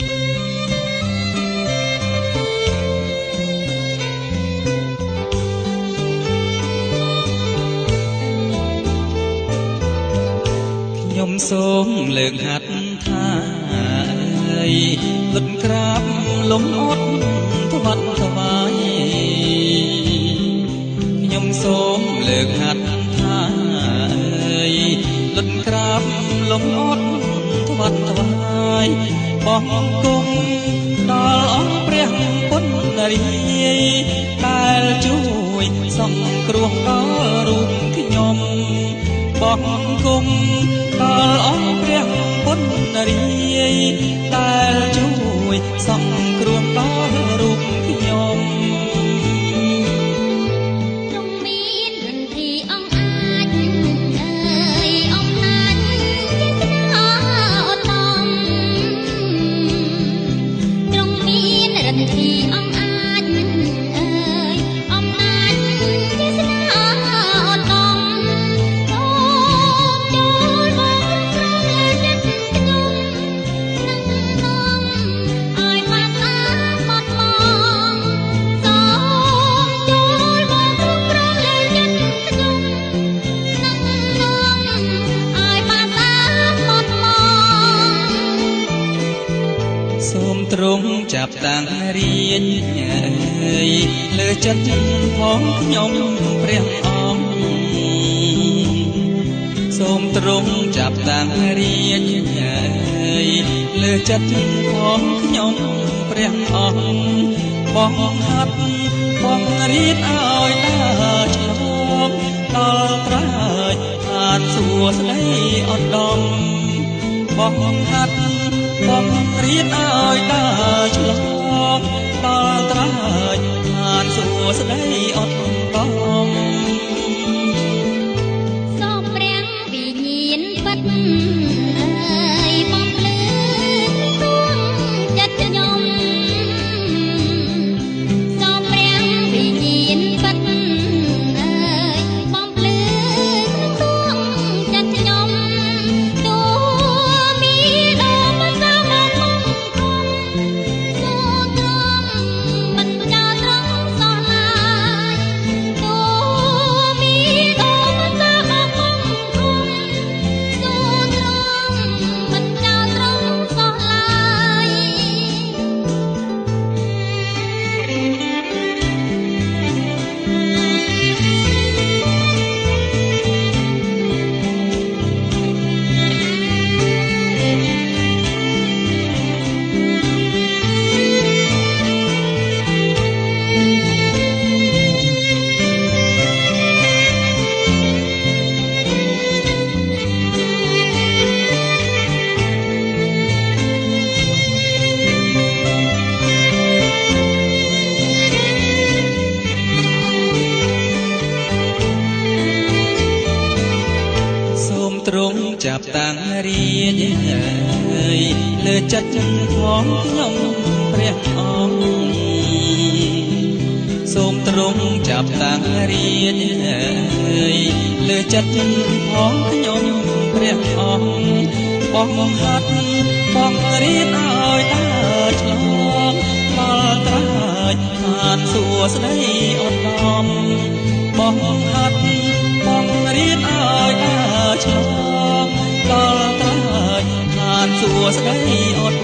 ខ្ញុំសូមលើកហាត់ថាអើយលុតក្រាបលំអត់ថ្វាត់ថ្វាយខ្ញុំសូមលើកហាត់ថាអើយលុតក្រាបលំអត់ថ្វាត់ថ្វាយ បោះគុំដល់អង្គព្រះពុទ្ធរាយដែលជួយសង្គ្រោះដល់រូបខ្ញុំបោះគុំដល់អង្គព្រះពុទ្ធរា ទ្រង់ចាប់តាំងរាជអើយលើចិត្តផងខ្ញុំព្រះអង្គសូមទ្រង់ចាប់តាំងរាជអើយលើចិត្តផងខ្ញុំព្រះអង្គបងហាត់បងរៀនឲ្យដើរឆ្លងដល់ត្រើយអានសួស្ដីអត់ដំបងហាត់ បងរៀនឲ្យដើរឆ្លងដល់ត្រើ ទ្រង់ចាប់តាំងរាជអើយលើចិត្តផងខ្ញុំព្រះអង្គសូមទ្រង់ចាប់តាំងរាជអើយលើចិត្តផងខ្ញុំព្រះអង្គបងហាត់បងរៀនឲ្យដើរឆ្លងដល់ត្រើយខានសួស្ដីអត់ដំបងហាត់បងរៀនឲ្យ ស្ដីអត់